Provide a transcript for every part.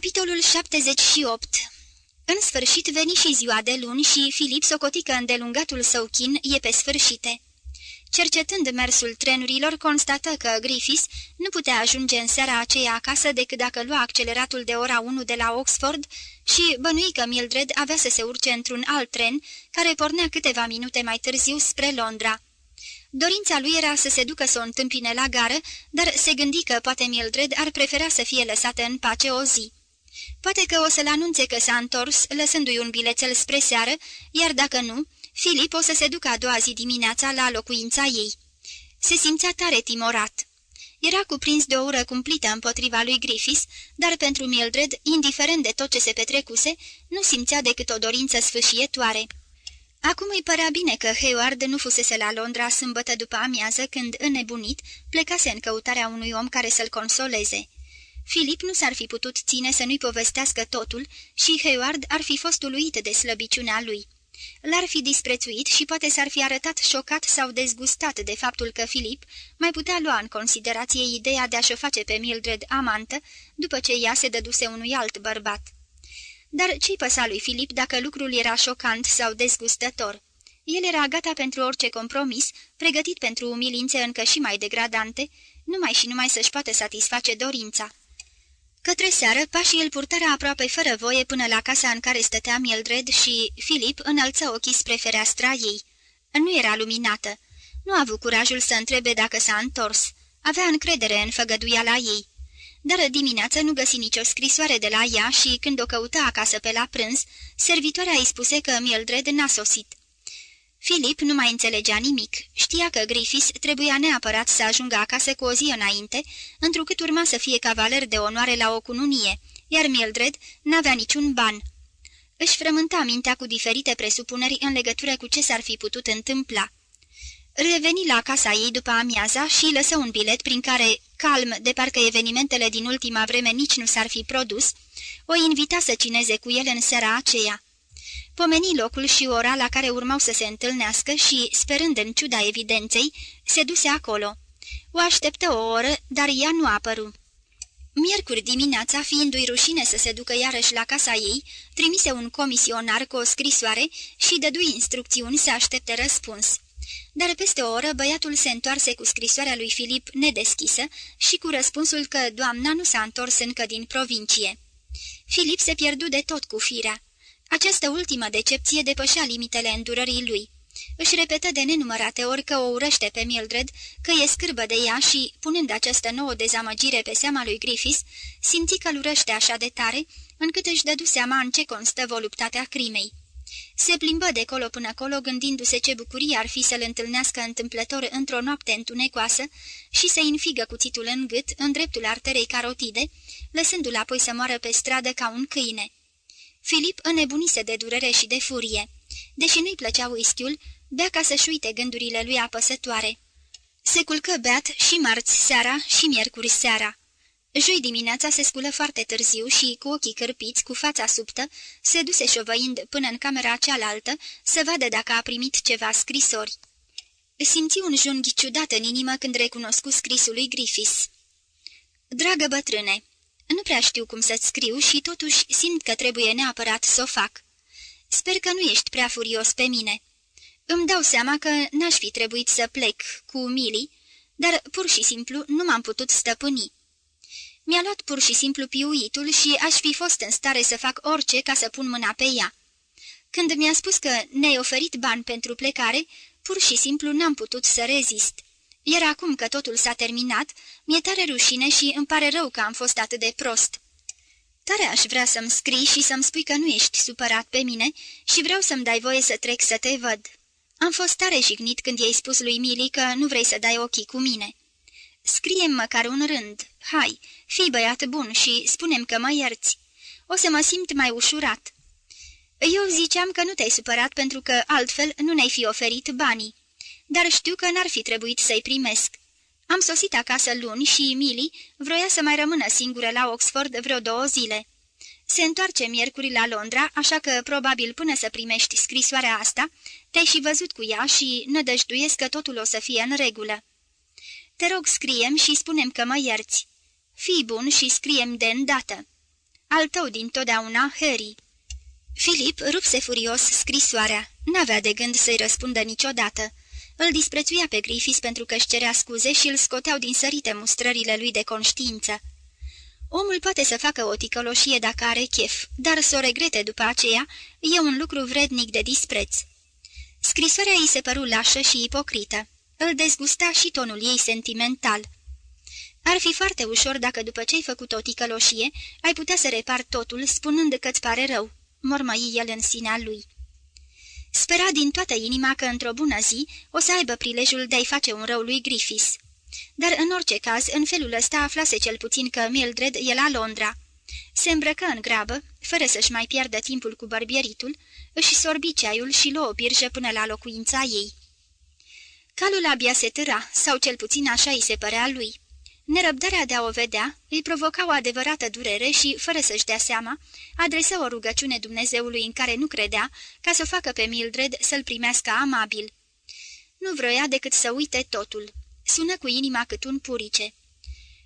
Capitolul 78 În sfârșit veni și ziua de luni și Filip socotică îndelungatul său chin e pe sfârșite. Cercetând mersul trenurilor, constată că Griffiths nu putea ajunge în seara aceea acasă decât dacă lua acceleratul de ora 1 de la Oxford și bănui că Mildred avea să se urce într-un alt tren care pornea câteva minute mai târziu spre Londra. Dorința lui era să se ducă să o întâmpine la gară, dar se gândi că poate Mildred ar prefera să fie lăsată în pace o zi. Poate că o să-l anunțe că s-a întors, lăsându-i un bilețel spre seară, iar dacă nu, Filip o să se ducă a doua zi dimineața la locuința ei. Se simțea tare timorat. Era cuprins de o ură cumplită împotriva lui Griffiths, dar pentru Mildred, indiferent de tot ce se petrecuse, nu simțea decât o dorință sfâșietoare. Acum îi părea bine că Hayward nu fusese la Londra sâmbătă după amiază, când, înnebunit, plecase în căutarea unui om care să-l consoleze. Filip nu s-ar fi putut ține să nu-i povestească totul și Hayward ar fi fost uluit de slăbiciunea lui. L-ar fi disprețuit și poate s-ar fi arătat șocat sau dezgustat de faptul că Filip mai putea lua în considerație ideea de a-și face pe Mildred amantă după ce ea se dăduse unui alt bărbat. Dar ce-i păsa lui Filip dacă lucrul era șocant sau dezgustător? El era gata pentru orice compromis, pregătit pentru umilințe încă și mai degradante, numai și numai să-și poată satisface dorința. Către seară, pașii îl purtară aproape fără voie până la casa în care stătea Mildred și Filip înălță ochii spre fereastra ei. Nu era luminată. Nu a avut curajul să întrebe dacă s-a întors. Avea încredere în făgăduiala ei. Dar dimineața nu găsi nicio scrisoare de la ea și, când o căută acasă pe la prânz, servitoarea îi spuse că Mildred n-a sosit. Filip nu mai înțelegea nimic. Știa că Griffiths trebuia neapărat să ajungă acasă cu o zi înainte, întrucât urma să fie cavaler de onoare la o cununie, iar Mildred n-avea niciun ban. Își frământa mintea cu diferite presupuneri în legătură cu ce s-ar fi putut întâmpla. Reveni la casa ei după amiaza și lăsă un bilet prin care, calm, de parcă evenimentele din ultima vreme nici nu s-ar fi produs, o invita să cineze cu el în seara aceea. Pomeni locul și ora la care urmau să se întâlnească și, sperând în ciuda evidenței, se duse acolo. O așteptă o oră, dar ea nu apăru. Miercuri dimineața, fiindu-i rușine să se ducă iarăși la casa ei, trimise un comisionar cu o scrisoare și dădui instrucțiuni să aștepte răspuns. Dar peste o oră băiatul se întoarse cu scrisoarea lui Filip nedeschisă și cu răspunsul că doamna nu s-a întors încă din provincie. Filip se pierdu de tot cu firea. Această ultimă decepție depășea limitele îndurării lui. Își repetă de nenumărate ori că o urăște pe Mildred, că e scârbă de ea și, punând această nouă dezamăgire pe seama lui Griffiths, simți că-l urăște așa de tare, încât își dădu seama în ce constă voluptatea crimei. Se plimbă de colo până colo, gândindu-se ce bucurie ar fi să-l întâlnească întâmplător într-o noapte întunecoasă și să-i înfigă cuțitul în gât, în dreptul arterei carotide, lăsându-l apoi să moară pe stradă ca un câine. Filip înnebunise de durere și de furie. Deși nu-i plăcea whisky bea ca să-și uite gândurile lui apăsătoare. Se culcă beat și marți seara și miercuri seara. Joi dimineața se sculă foarte târziu și, cu ochii cârpiți, cu fața subtă, se duse șovăind până în camera cealaltă să vadă dacă a primit ceva scrisori. Simți un junghi ciudat în inimă când recunoscu scrisul lui Griffiths. Dragă bătrâne, nu prea știu cum să-ți scriu și totuși simt că trebuie neapărat să o fac. Sper că nu ești prea furios pe mine. Îmi dau seama că n-aș fi trebuit să plec cu Mili, dar pur și simplu nu m-am putut stăpâni. Mi-a luat pur și simplu piuitul și aș fi fost în stare să fac orice ca să pun mâna pe ea. Când mi-a spus că ne-ai oferit bani pentru plecare, pur și simplu n-am putut să rezist. Iar acum că totul s-a terminat, mi-e tare rușine și îmi pare rău că am fost atât de prost. Tare aș vrea să-mi scrii și să-mi spui că nu ești supărat pe mine și vreau să-mi dai voie să trec să te văd. Am fost tare jignit când i-ai spus lui Mili că nu vrei să dai ochii cu mine. Scrie-mi măcar un rând. Hai, fii băiat bun și spunem că mă ierți. O să mă simt mai ușurat. Eu ziceam că nu te-ai supărat pentru că altfel nu ne-ai fi oferit banii dar știu că n-ar fi trebuit să-i primesc. Am sosit acasă luni și Emily vroia să mai rămână singură la Oxford vreo două zile. Se întoarce miercuri la Londra, așa că probabil până să primești scrisoarea asta, te-ai și văzut cu ea și nădăjduiesc că totul o să fie în regulă. Te rog, scriem și spunem că mă ierți. Fii bun și scriem de îndată. Al tău din totdeauna, Harry. Filip rupse furios scrisoarea. N-avea de gând să-i răspundă niciodată. Îl disprețuia pe Griffiths pentru că își cerea scuze și îl scoteau din sărite mustrările lui de conștiință. Omul poate să facă o ticăloșie dacă are chef, dar să o regrete după aceea e un lucru vrednic de dispreț. Scrisoarea îi se păru lașă și ipocrită. Îl dezgusta și tonul ei sentimental. Ar fi foarte ușor dacă după ce ai făcut o ticăloșie, ai putea să repar totul spunând că-ți pare rău, mormăi el în sinea lui. Spera din toată inima că într-o bună zi o să aibă prilejul de a-i face un rău lui Griffiths. Dar în orice caz, în felul ăsta aflase cel puțin că Mildred e la Londra. Se îmbrăcă în grabă, fără să-și mai pierdă timpul cu barbieritul, își sorbi ceaiul și luă o birjă până la locuința ei. Calul abia se târa, sau cel puțin așa îi se părea lui. Nerăbdarea de a o vedea îi provoca o adevărată durere și, fără să-și dea seama, adresă o rugăciune Dumnezeului în care nu credea, ca să o facă pe Mildred să-l primească amabil. Nu vroia decât să uite totul. Sună cu inima cât un purice.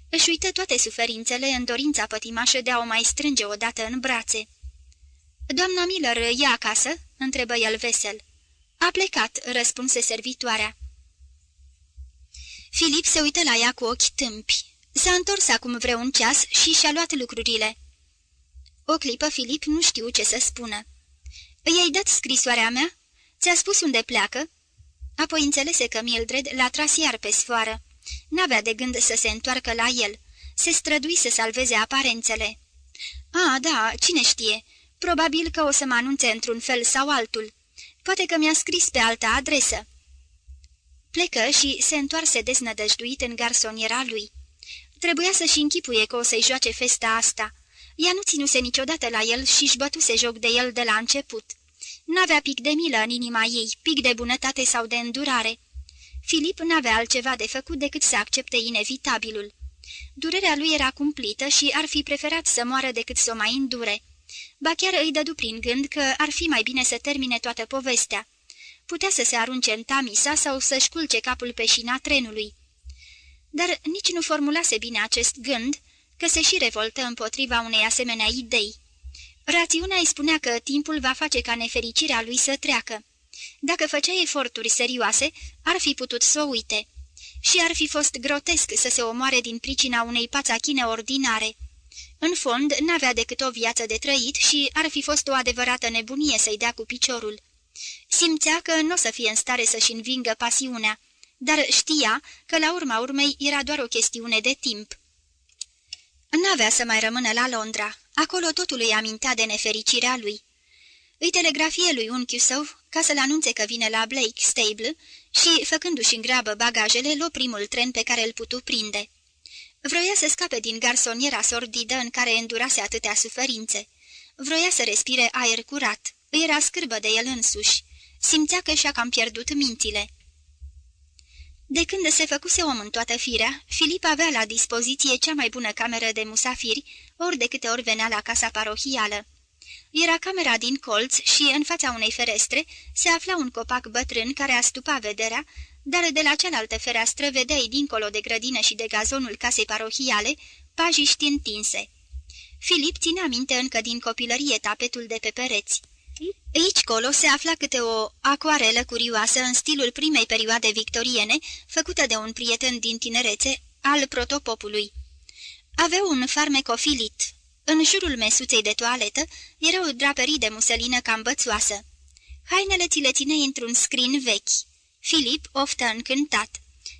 Își uită toate suferințele în dorința pătimașă de a o mai strânge odată în brațe. Doamna Miller e acasă?" întrebă el vesel. A plecat," răspunse servitoarea. Filip se uită la ea cu ochi tâmpi. S-a întors acum vreun ceas și și-a luat lucrurile. O clipă Filip nu știu ce să spună. I-ai dat scrisoarea mea? Ți-a spus unde pleacă?" Apoi înțelese că Mildred l-a tras iar pe sfoară. N-avea de gând să se întoarcă la el. Se strădui să salveze aparențele. A, da, cine știe. Probabil că o să mă anunțe într-un fel sau altul. Poate că mi-a scris pe altă adresă. Plecă și se întoarse deznădăjduit în garsoniera lui. Trebuia să-și închipuie că o să-i joace festa asta. Ea nu ținuse niciodată la el și-și bătuse joc de el de la început. N-avea pic de milă în inima ei, pic de bunătate sau de îndurare. Filip n-avea altceva de făcut decât să accepte inevitabilul. Durerea lui era cumplită și ar fi preferat să moară decât să o mai îndure. Ba chiar îi dădu prin gând că ar fi mai bine să termine toată povestea. Putea să se arunce în Tamisa sau să-și șculce capul pe șina trenului. Dar nici nu formulase bine acest gând, că se și revoltă împotriva unei asemenea idei. Rațiunea îi spunea că timpul va face ca nefericirea lui să treacă. Dacă făcea eforturi serioase, ar fi putut să o uite. Și ar fi fost grotesc să se omoare din pricina unei pațachine ordinare. În fond, n-avea decât o viață de trăit și ar fi fost o adevărată nebunie să-i dea cu piciorul. Simțea că nu o să fie în stare să-și învingă pasiunea, dar știa că la urma urmei era doar o chestiune de timp. N-avea să mai rămână la Londra, acolo totul îi amintea de nefericirea lui. Îi telegrafie lui unchiul său ca să-l anunțe că vine la Blake Stable și, făcându-și în grabă bagajele, luă primul tren pe care îl putu prinde. Vroia să scape din garsoniera sordidă în care îndurase atâtea suferințe. Vroia să respire aer curat. Îi era scârbă de el însuși. Simțea că și-a cam pierdut mințile. De când se făcuse om în toată firea, Filip avea la dispoziție cea mai bună cameră de musafiri, ori de câte ori venea la casa parohială. Era camera din colț și, în fața unei ferestre, se afla un copac bătrân care astupa vederea, dar de la cealaltă fereastră vedeai dincolo de grădină și de gazonul casei parohiale, pajiști întinse. Filip ținea minte încă din copilărie tapetul de pe pereți. Aici colo se afla câte o acoarelă curioasă în stilul primei perioade victoriene, făcută de un prieten din tinerețe, al protopopului. Avea un farmec ofilit. În jurul mesuței de toaletă erau draperii de muselină cam bățoasă. Hainele ți le ține într-un scrin vechi. Filip oftă încântat.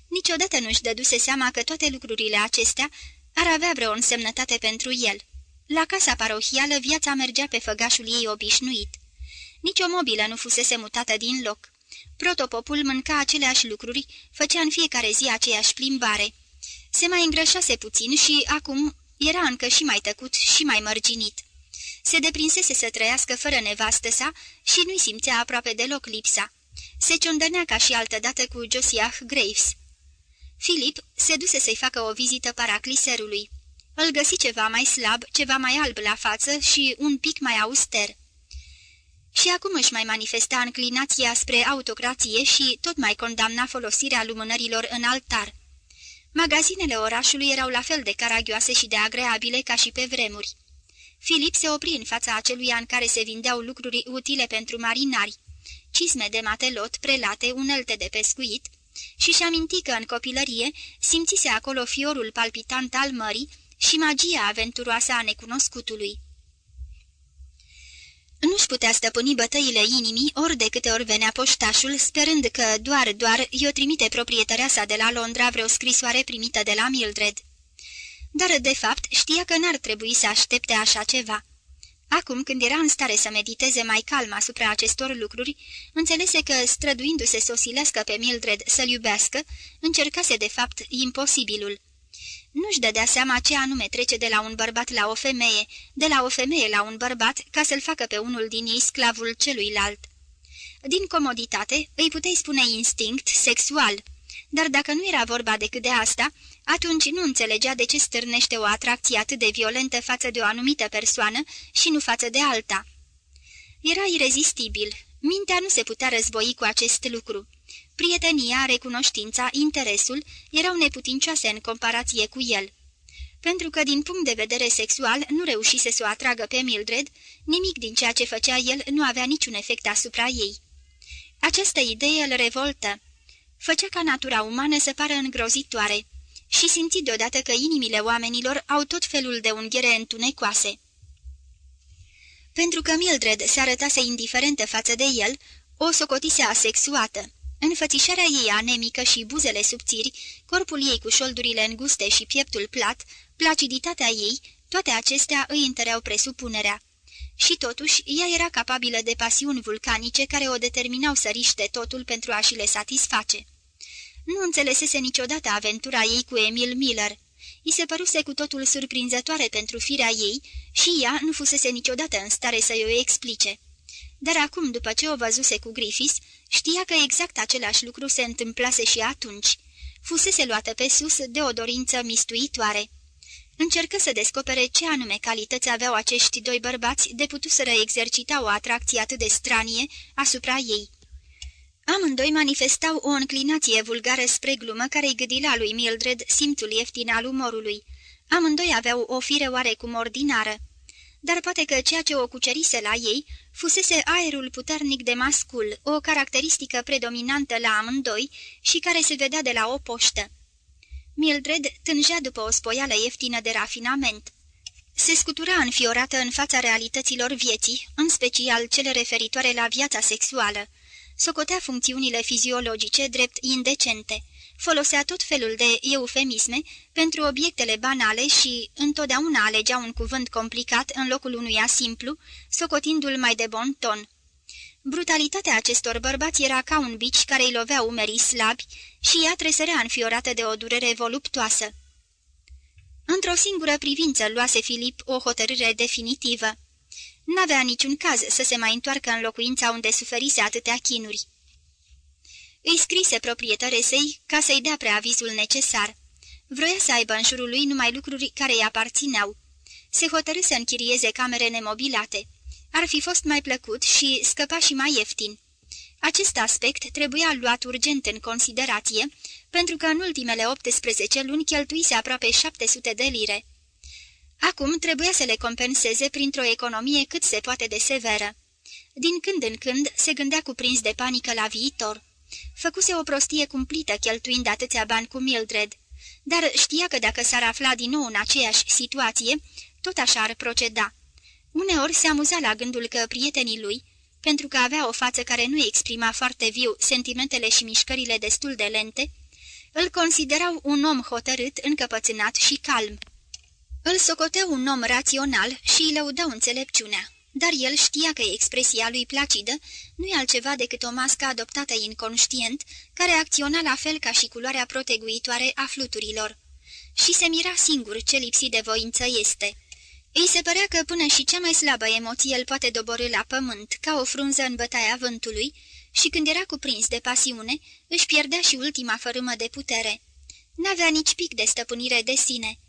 Niciodată nu-și dăduse seama că toate lucrurile acestea ar avea vreo însemnătate pentru el. La casa parohială viața mergea pe făgașul ei obișnuit. Nici o mobilă nu fusese mutată din loc. Protopopul mânca aceleași lucruri, făcea în fiecare zi aceeași plimbare. Se mai îngrășase puțin și acum era încă și mai tăcut și mai mărginit. Se deprinsese să trăiască fără nevastă sa și nu-i simțea aproape deloc lipsa. Se ciondănea ca și altădată cu Josiah Graves. Filip se duse să-i facă o vizită paracliserului. Îl găsi ceva mai slab, ceva mai alb la față și un pic mai auster. Și acum își mai manifesta înclinația spre autocrație și tot mai condamna folosirea lumânărilor în altar. Magazinele orașului erau la fel de caragioase și de agreabile ca și pe vremuri. Filip se opri în fața aceluia în care se vindeau lucruri utile pentru marinari, cisme de matelot, prelate, unelte de pescuit, și-și aminti că în copilărie simțise acolo fiorul palpitant al mării și magia aventuroasă a necunoscutului. Nu-și putea stăpâni bătăile inimii ori de câte ori venea poștașul, sperând că doar, doar i-o trimite proprietărea sa de la Londra vreo scrisoare primită de la Mildred. Dar, de fapt, știa că n-ar trebui să aștepte așa ceva. Acum, când era în stare să mediteze mai calm asupra acestor lucruri, înțelese că, străduindu-se să o silească pe Mildred să-l iubească, încercase de fapt imposibilul. Nu-și dădea seama ce anume trece de la un bărbat la o femeie, de la o femeie la un bărbat, ca să-l facă pe unul din ei sclavul celuilalt. Din comoditate, îi puteai spune instinct sexual, dar dacă nu era vorba decât de asta, atunci nu înțelegea de ce stârnește o atracție atât de violentă față de o anumită persoană și nu față de alta. Era irezistibil. Mintea nu se putea război cu acest lucru. Prietenia, recunoștința, interesul erau neputincioase în comparație cu el. Pentru că, din punct de vedere sexual, nu reușise să o atragă pe Mildred, nimic din ceea ce făcea el nu avea niciun efect asupra ei. Această idee îl revoltă. Făcea ca natura umană să pară îngrozitoare și simți deodată că inimile oamenilor au tot felul de unghiere întunecoase. Pentru că Mildred se arătase indiferentă față de el, o socotise asexuată. Înfățișarea ei anemică și buzele subțiri, corpul ei cu șoldurile înguste și pieptul plat, placiditatea ei, toate acestea îi întăreau presupunerea. Și totuși, ea era capabilă de pasiuni vulcanice care o determinau să riște totul pentru a și le satisface. Nu înțelesese niciodată aventura ei cu Emil Miller. I se păruse cu totul surprinzătoare pentru firea ei și ea nu fusese niciodată în stare să-i o explice. Dar acum, după ce o văzuse cu Griffiths, știa că exact același lucru se întâmplase și atunci. Fusese luată pe sus de o dorință mistuitoare. Încercă să descopere ce anume calități aveau acești doi bărbați de putuseră exercita o atracție atât de stranie asupra ei. Amândoi manifestau o înclinație vulgară spre glumă care îi gâdila lui Mildred simțul ieftin al umorului. Amândoi aveau o fire oarecum ordinară. Dar poate că ceea ce o cucerise la ei fusese aerul puternic de mascul, o caracteristică predominantă la amândoi și care se vedea de la o poștă. Mildred tângea după o spoială ieftină de rafinament. Se scutura înfiorată în fața realităților vieții, în special cele referitoare la viața sexuală socotea funcțiunile fiziologice drept indecente, folosea tot felul de eufemisme pentru obiectele banale și întotdeauna alegea un cuvânt complicat în locul unuia simplu, socotindu-l mai de bon ton. Brutalitatea acestor bărbați era ca un bici care îi lovea umerii slabi și ea tresărea înfiorată de o durere voluptoasă. Într-o singură privință luase Filip o hotărâre definitivă. N-avea niciun caz să se mai întoarcă în locuința unde suferise atâtea chinuri. Îi scrise proprietare săi ca să-i dea preavizul necesar. Vroia să aibă în jurul lui numai lucruri care îi aparțineau. Se hotărâ să închirieze camere nemobilate. Ar fi fost mai plăcut și scăpa și mai ieftin. Acest aspect trebuia luat urgent în considerație, pentru că în ultimele 18 luni cheltuise aproape 700 de lire. Acum trebuia să le compenseze printr-o economie cât se poate de severă. Din când în când se gândea cuprins de panică la viitor. Făcuse o prostie cumplită cheltuind atâția bani cu Mildred, dar știa că dacă s-ar afla din nou în aceeași situație, tot așa ar proceda. Uneori se amuza la gândul că prietenii lui, pentru că avea o față care nu exprima foarte viu sentimentele și mișcările destul de lente, îl considerau un om hotărât, încăpățânat și calm. Îl socoteau un om rațional și îi lăudau înțelepciunea, dar el știa că expresia lui placidă nu e altceva decât o mască adoptată inconștient, care acționa la fel ca și culoarea proteguitoare a fluturilor. Și se mira singur ce lipsi de voință este. Îi se părea că până și cea mai slabă emoție îl poate doborâ la pământ, ca o frunză în bătaia vântului, și când era cuprins de pasiune, își pierdea și ultima fărâmă de putere. N-avea nici pic de stăpânire de sine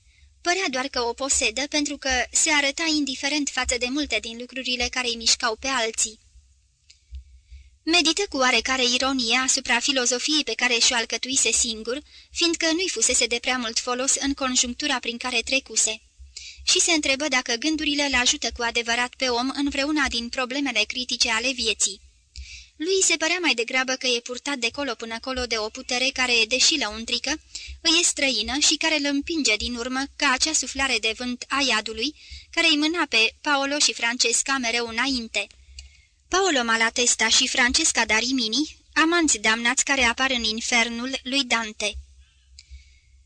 Părea doar că o posedă pentru că se arăta indiferent față de multe din lucrurile care îi mișcau pe alții. Medită cu oarecare ironie asupra filozofiei pe care și-o alcătuise singur, fiindcă nu-i fusese de prea mult folos în conjunctura prin care trecuse. și se întrebă dacă gândurile îl ajută cu adevărat pe om în vreuna din problemele critice ale vieții. Lui se părea mai degrabă că e purtat de colo până colo de o putere care, deși lăuntrică, îi e străină și care îl împinge din urmă ca acea suflare de vânt a iadului, care îi mâna pe Paolo și Francesca mereu înainte. Paolo Malatesta și Francesca Darimini, amanți damnați care apar în infernul lui Dante.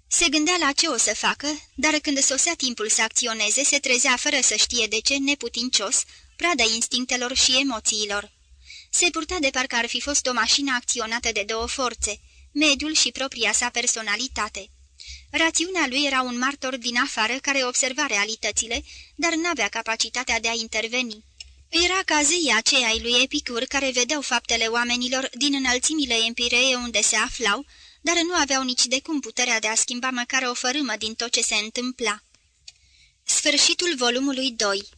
Se gândea la ce o să facă, dar când sosea timpul să acționeze, se trezea fără să știe de ce neputincios, prada instinctelor și emoțiilor. Se purta de parcă ar fi fost o mașină acționată de două forțe, mediul și propria sa personalitate. Rațiunea lui era un martor din afară care observa realitățile, dar n-avea capacitatea de a interveni. Era ca zeii aceia ai lui Epicur care vedeau faptele oamenilor din înălțimile empiree unde se aflau, dar nu aveau nici de cum puterea de a schimba măcar o fărâmă din tot ce se întâmpla. Sfârșitul volumului 2